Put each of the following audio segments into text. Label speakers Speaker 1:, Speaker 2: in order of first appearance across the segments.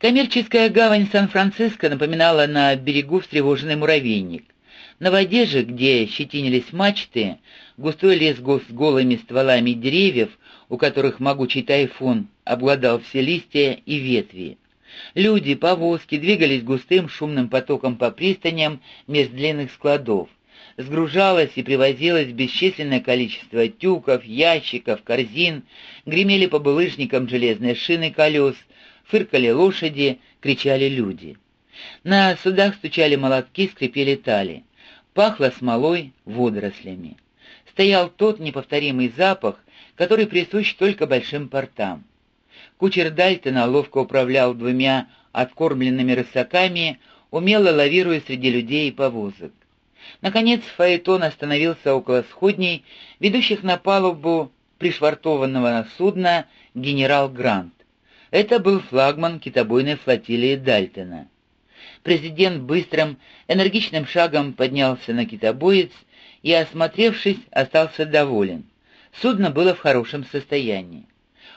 Speaker 1: Коммерческая гавань Сан-Франциско напоминала на берегу встревоженный муравейник. На воде же, где щетинились мачты, густой лес с голыми стволами деревьев, у которых могучий тайфун обладал все листья и ветви. Люди, повозки двигались густым шумным потоком по пристаням меж длинных складов. Сгружалось и привозилось бесчисленное количество тюков, ящиков, корзин, гремели по булыжникам железные шины колес, фыркали лошади, кричали люди. На судах стучали молотки, скрипели тали. Пахло смолой, водорослями. Стоял тот неповторимый запах, который присущ только большим портам. Кучер Дальтона ловко управлял двумя откормленными рысаками, умело лавируя среди людей и повозок. Наконец Фаэтон остановился около сходней, ведущих на палубу пришвартованного судна генерал Грант. Это был флагман китобойной флотилии Дальтона. Президент быстрым, энергичным шагом поднялся на китобоец и, осмотревшись, остался доволен. Судно было в хорошем состоянии.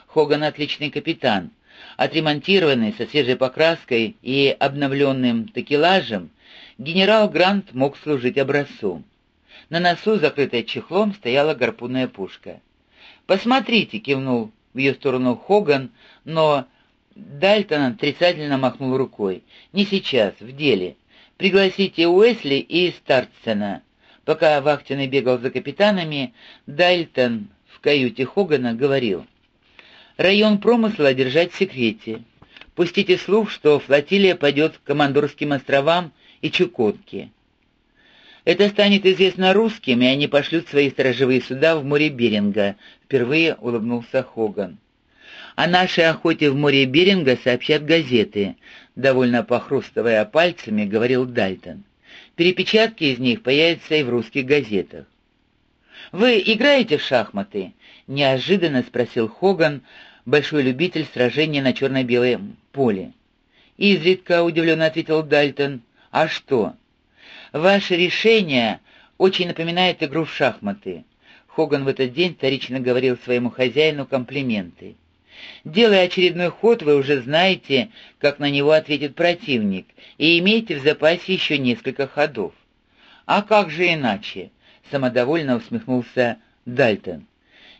Speaker 1: Хоган отличный капитан. Отремонтированный со свежей покраской и обновленным такелажем, генерал Грант мог служить образцом. На носу, закрытая чехлом, стояла гарпунная пушка. «Посмотрите!» — кивнул в ее сторону Хоган, но Дальтон отрицательно махнул рукой. «Не сейчас, в деле. Пригласите Уэсли и Стартсена». Пока Вахтенный бегал за капитанами, Дальтон в каюте Хогана говорил. «Район промысла держать в секрете. Пустите слух, что флотилия пойдет к Командорским островам и Чукотке. Это станет известно русским, и они пошлют свои сторожевые суда в море Беринга», — впервые улыбнулся Хоган. О нашей охоте в море Беринга сообщат газеты, довольно похрустывая пальцами, говорил Дальтон. Перепечатки из них появятся и в русских газетах. «Вы играете в шахматы?» — неожиданно спросил Хоган, большой любитель сражения на черно-белом поле. «Изредка», — удивленно ответил Дальтон. «А что?» «Ваше решение очень напоминает игру в шахматы». Хоган в этот день вторично говорил своему хозяину комплименты. Делая очередной ход, вы уже знаете, как на него ответит противник, и имеете в запасе еще несколько ходов. А как же иначе? Самодовольно усмехнулся Дальтон.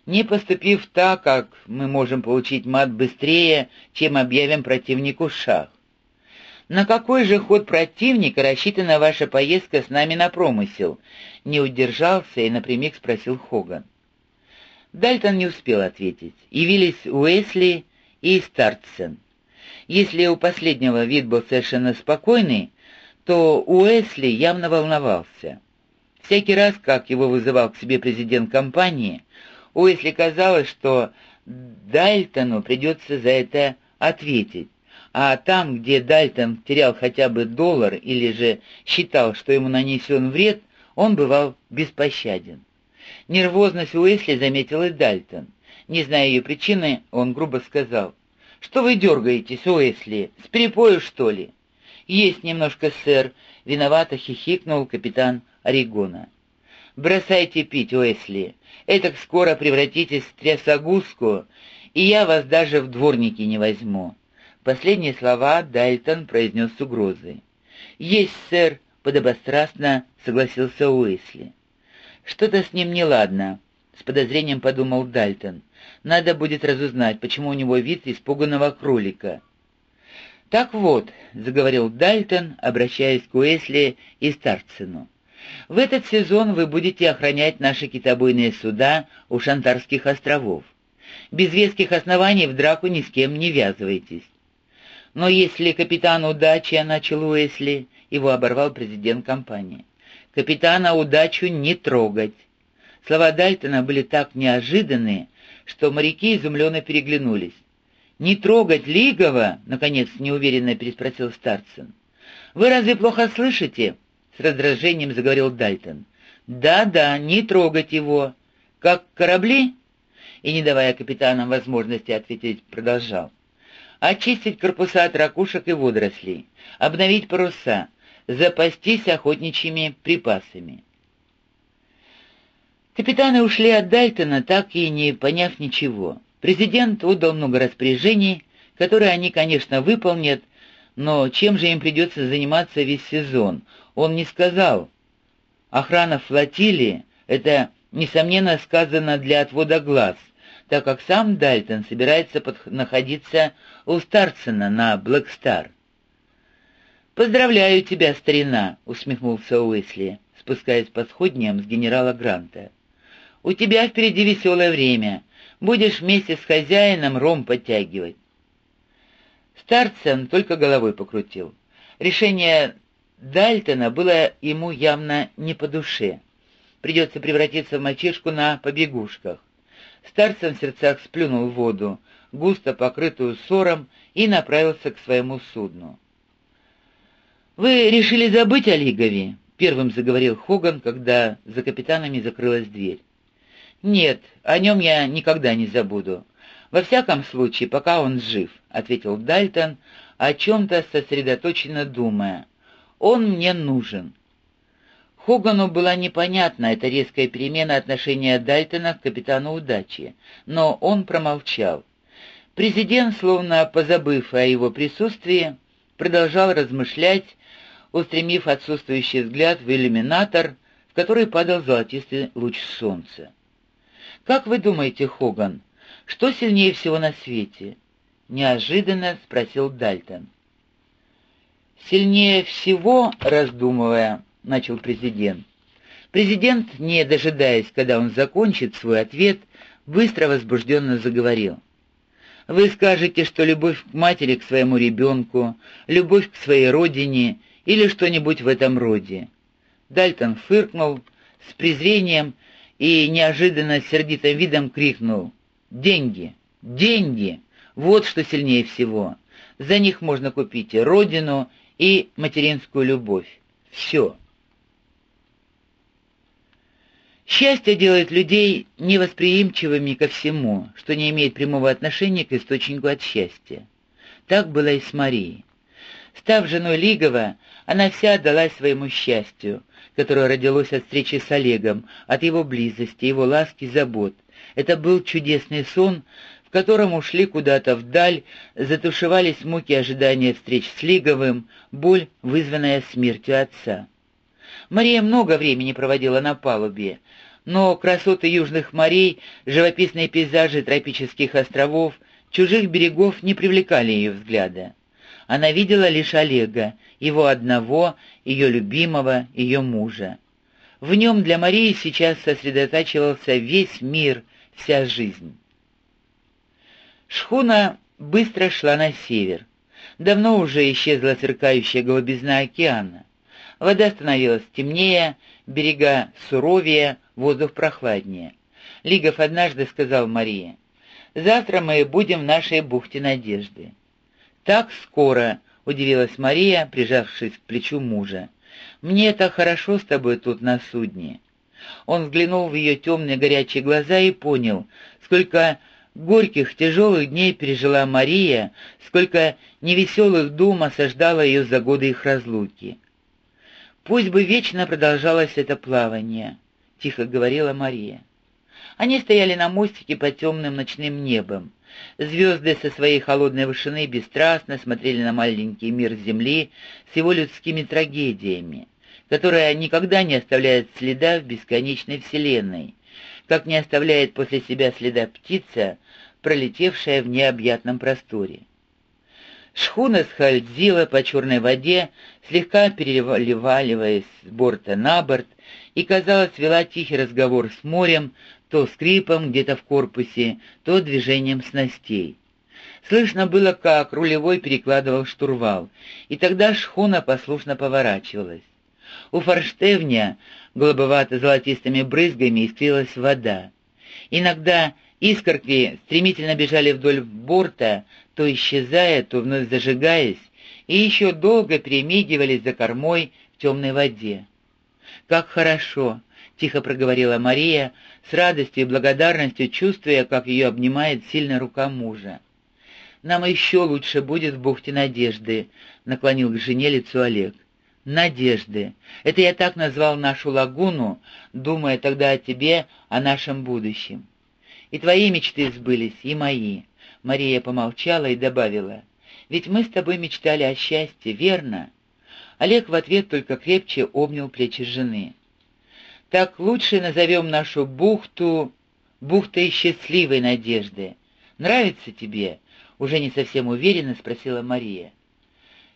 Speaker 1: Не поступив так, как мы можем получить мат быстрее, чем объявим противнику шах. На какой же ход противника рассчитана ваша поездка с нами на промысел? Не удержался и напрямик спросил Хоган. Дальтон не успел ответить. Явились Уэсли и Стартсен. Если у последнего вид был совершенно спокойный, то Уэсли явно волновался. Всякий раз, как его вызывал к себе президент компании, Уэсли казалось, что Дальтону придется за это ответить, а там, где Дальтон терял хотя бы доллар или же считал, что ему нанесен вред, он бывал беспощаден. Нервозность Уэсли заметил и Дальтон. Не зная ее причины, он грубо сказал. «Что вы дергаетесь, Уэсли? С перепою, что ли?» «Есть немножко, сэр», — виновато хихикнул капитан Орегона. «Бросайте пить, Уэсли. Этак скоро превратитесь в трясогузку, и я вас даже в дворники не возьму». Последние слова Дальтон произнес с угрозой. «Есть, сэр», — подобострастно согласился Уэсли. «Что-то с ним неладно», — с подозрением подумал Дальтон. «Надо будет разузнать, почему у него вид испуганного кролика». «Так вот», — заговорил Дальтон, обращаясь к Уэсли и Старцину, — «в этот сезон вы будете охранять наши китобойные суда у Шантарских островов. Без веских оснований в драку ни с кем не ввязывайтесь». «Но если капитан удачи», — начал Уэсли, — его оборвал президент компании. Капитана удачу не трогать. Слова Дальтона были так неожиданные, что моряки изумленно переглянулись. «Не трогать Лигова?» — наконец неуверенно переспросил Старцин. «Вы разве плохо слышите?» — с раздражением заговорил Дальтон. «Да-да, не трогать его. Как корабли?» И, не давая капитанам возможности ответить, продолжал. «Очистить корпуса от ракушек и водорослей, обновить паруса, запастись охотничьими припасами. Капитаны ушли от Дальтона, так и не поняв ничего. Президент отдал много распоряжений, которые они, конечно, выполнят, Но чем же им придется заниматься весь сезон? Он не сказал. Охрана флотилии — это, несомненно, сказано для отвода глаз, так как сам Дальтон собирается под... находиться у Старцена на Блэкстар. «Поздравляю тебя, старина!» — усмехнулся Уэсли, спускаясь по сходням с генерала Гранта. «У тебя впереди веселое время. Будешь вместе с хозяином ром подтягивать». Старцен только головой покрутил. Решение Дальтона было ему явно не по душе. Придется превратиться в мальчишку на побегушках. Старцен в сердцах сплюнул воду, густо покрытую ссором, и направился к своему судну. «Вы решили забыть о Лигове?» — первым заговорил Хоган, когда за капитанами закрылась дверь. «Нет, о нем я никогда не забуду. Во всяком случае, пока он жив», — ответил Дальтон, о чем-то сосредоточенно думая. «Он мне нужен». Хогану была непонятна эта резкая перемена отношения Дальтона к капитану удачи, но он промолчал. Президент, словно позабыв о его присутствии, продолжал размышлять, устремив отсутствующий взгляд в иллюминатор, в который падал золотистый луч солнца. «Как вы думаете, Хоган, что сильнее всего на свете?» — неожиданно спросил Дальтон. «Сильнее всего, раздумывая, — начал президент. Президент, не дожидаясь, когда он закончит свой ответ, быстро возбужденно заговорил. «Вы скажете, что любовь к матери к своему ребенку, любовь к своей родине — или что-нибудь в этом роде. Дальтон фыркнул с презрением и неожиданно сердитым видом крикнул «Деньги! Деньги! Вот что сильнее всего! За них можно купить и родину, и материнскую любовь. Все!» Счастье делает людей невосприимчивыми ко всему, что не имеет прямого отношения к источнику от счастья. Так было и с Марией. Став женой Лигова, она вся отдалась своему счастью, которое родилось от встречи с Олегом, от его близости, его ласки, забот. Это был чудесный сон, в котором ушли куда-то вдаль, затушевались муки ожидания встреч с Лиговым, боль, вызванная смертью отца. Мария много времени проводила на палубе, но красоты южных морей, живописные пейзажи тропических островов, чужих берегов не привлекали ее взгляда. Она видела лишь Олега, его одного, ее любимого, ее мужа. В нем для Марии сейчас сосредотачивался весь мир, вся жизнь. Шхуна быстро шла на север. Давно уже исчезла сверкающая голубизна океана. Вода становилась темнее, берега суровее, воздух прохладнее. Лигов однажды сказал Марии, «Завтра мы будем в нашей бухте Надежды». «Так скоро», — удивилась Мария, прижавшись к плечу мужа. «Мне так хорошо с тобой тут на судне». Он взглянул в ее темные горячие глаза и понял, сколько горьких, тяжелых дней пережила Мария, сколько невеселых дум осаждало ее за годы их разлуки. «Пусть бы вечно продолжалось это плавание», — тихо говорила Мария. Они стояли на мостике под темным ночным небом. Звезды со своей холодной вышины бесстрастно смотрели на маленький мир Земли с его людскими трагедиями, которая никогда не оставляет следа в бесконечной Вселенной, как не оставляет после себя следа птица, пролетевшая в необъятном просторе. Шхуна скользила по черной воде, слегка переливаливаясь с борта на борт, и, казалось, вела тихий разговор с морем, то скрипом где-то в корпусе, то движением снастей. Слышно было, как рулевой перекладывал штурвал, и тогда шхуна послушно поворачивалась. У форштевня голубовато-золотистыми брызгами искрилась вода. Иногда искорки стремительно бежали вдоль борта, то исчезая, то вновь зажигаясь, и еще долго перемигивались за кормой в темной воде. «Как хорошо!» — тихо проговорила Мария, с радостью и благодарностью чувствуя, как ее обнимает сильная рука мужа. «Нам еще лучше будет в бухте Надежды», — наклонил к жене лицо Олег. «Надежды. Это я так назвал нашу лагуну, думая тогда о тебе, о нашем будущем. И твои мечты сбылись, и мои». Мария помолчала и добавила. Ведь мы с тобой мечтали о счастье, верно?» Олег в ответ только крепче обнял плечи жены. «Так лучше назовем нашу бухту бухтой счастливой надежды. Нравится тебе?» — уже не совсем уверенно спросила Мария.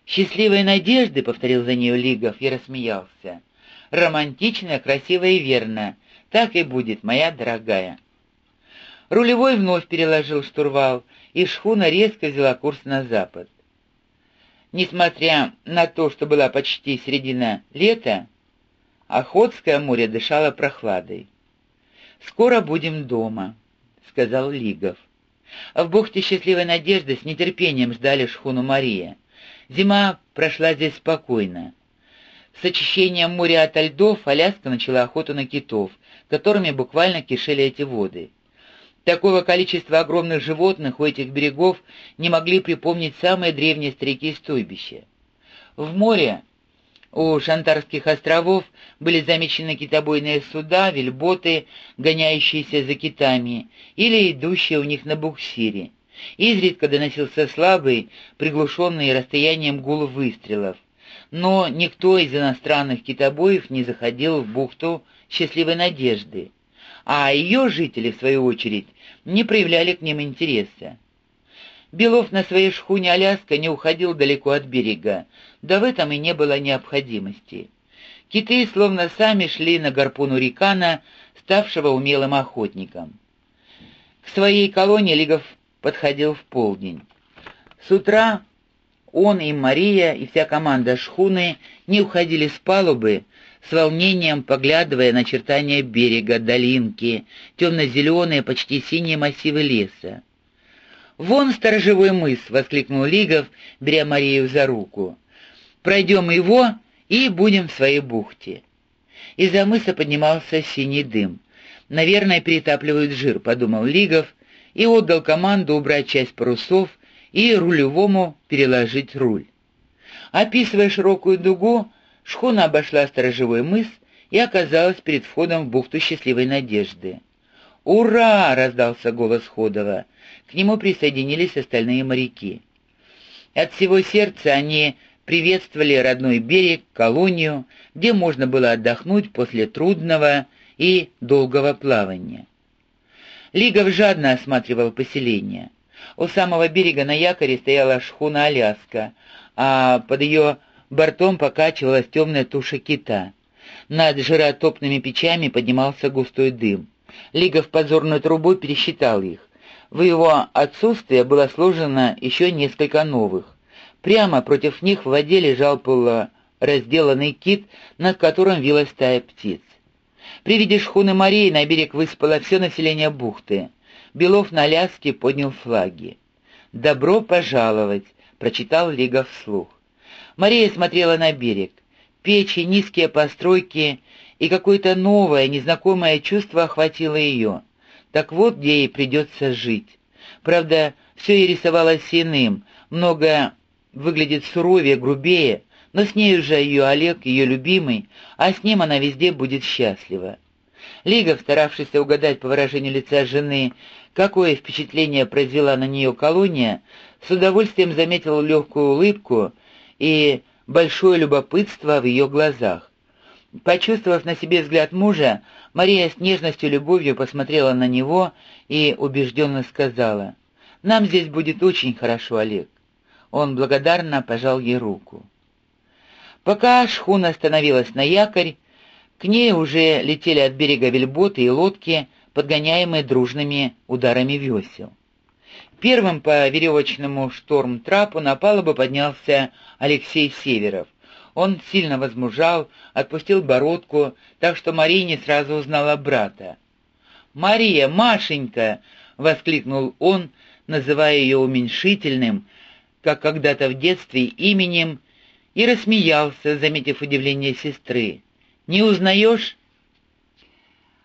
Speaker 1: «Счастливой надежды», — повторил за нею Лигов и рассмеялся. «Романтично, красиво и верно. Так и будет, моя дорогая». Рулевой вновь переложил штурвал, и шхуна резко взяла курс на запад. Несмотря на то, что была почти середина лета, Охотское море дышало прохладой. «Скоро будем дома», — сказал Лигов. В бухте Счастливой Надежды с нетерпением ждали шхуну Мария. Зима прошла здесь спокойно. С очищением моря от льдов Аляска начала охоту на китов, которыми буквально кишели эти воды. Такого количества огромных животных у этих берегов не могли припомнить самые древние старики-стойбища. В море у Шантарских островов были замечены китобойные суда, вельботы, гоняющиеся за китами, или идущие у них на буксире. Изредка доносился слабый, приглушенный расстоянием гул выстрелов. Но никто из иностранных китобоев не заходил в бухту Счастливой Надежды, а ее жители, в свою очередь, не проявляли к ним интереса. Белов на своей шхуне «Аляска» не уходил далеко от берега, да в этом и не было необходимости. Киты словно сами шли на гарпун урикана, ставшего умелым охотником. К своей колонии Лигов подходил в полдень. С утра он и Мария, и вся команда шхуны не уходили с палубы, с волнением поглядывая на очертания берега, долинки, темно-зеленые, почти синие массивы леса. «Вон сторожевой мыс!» — воскликнул Лигов, беря Марию за руку. «Пройдем его и будем в своей бухте». Из-за мыса поднимался синий дым. «Наверное, перетапливают жир», — подумал Лигов, и отдал команду убрать часть парусов и рулевому переложить руль. Описывая широкую дугу, шхуна обошла сторожевой мыс и оказалась перед входом в бухту Счастливой Надежды. «Ура!» — раздался голос Ходова. К нему присоединились остальные моряки. От всего сердца они приветствовали родной берег, колонию, где можно было отдохнуть после трудного и долгого плавания. Лигов жадно осматривал поселение. У самого берега на якоре стояла шхуна «Аляска», а под ее бортом покачивалась темная туша кита. Над жиротопными печами поднимался густой дым. Лигов подзорной трубой пересчитал их. В его отсутствие было сложено еще несколько новых. Прямо против них в воде лежал полуразделанный кит, над которым вилась стая птиц. При виде шхуны Марии на берег выспало все население бухты. Белов на Аляске поднял флаги. «Добро пожаловать!» — прочитал Лига вслух. Мария смотрела на берег. Печи, низкие постройки и какое-то новое, незнакомое чувство охватило ее. Так вот, где ей придется жить. Правда, все ей рисовалось иным, многое выглядит суровее, грубее, но с ней уже ее Олег, ее любимый, а с ним она везде будет счастлива. Лига, старавшийся угадать по выражению лица жены, какое впечатление произвела на нее колония, с удовольствием заметил легкую улыбку и большое любопытство в ее глазах. Почувствовав на себе взгляд мужа, Мария с нежностью и любовью посмотрела на него и убежденно сказала, «Нам здесь будет очень хорошо, Олег». Он благодарно пожал ей руку. Пока шхуна остановилась на якорь, к ней уже летели от берега вельботы и лодки, подгоняемые дружными ударами весел. Первым по веревочному шторм-трапу на палубу поднялся Алексей Северов. Он сильно возмужал, отпустил бородку, так что Мария не сразу узнала брата. «Мария, Машенька!» — воскликнул он, называя ее уменьшительным, как когда-то в детстве, именем, и рассмеялся, заметив удивление сестры. «Не узнаешь?»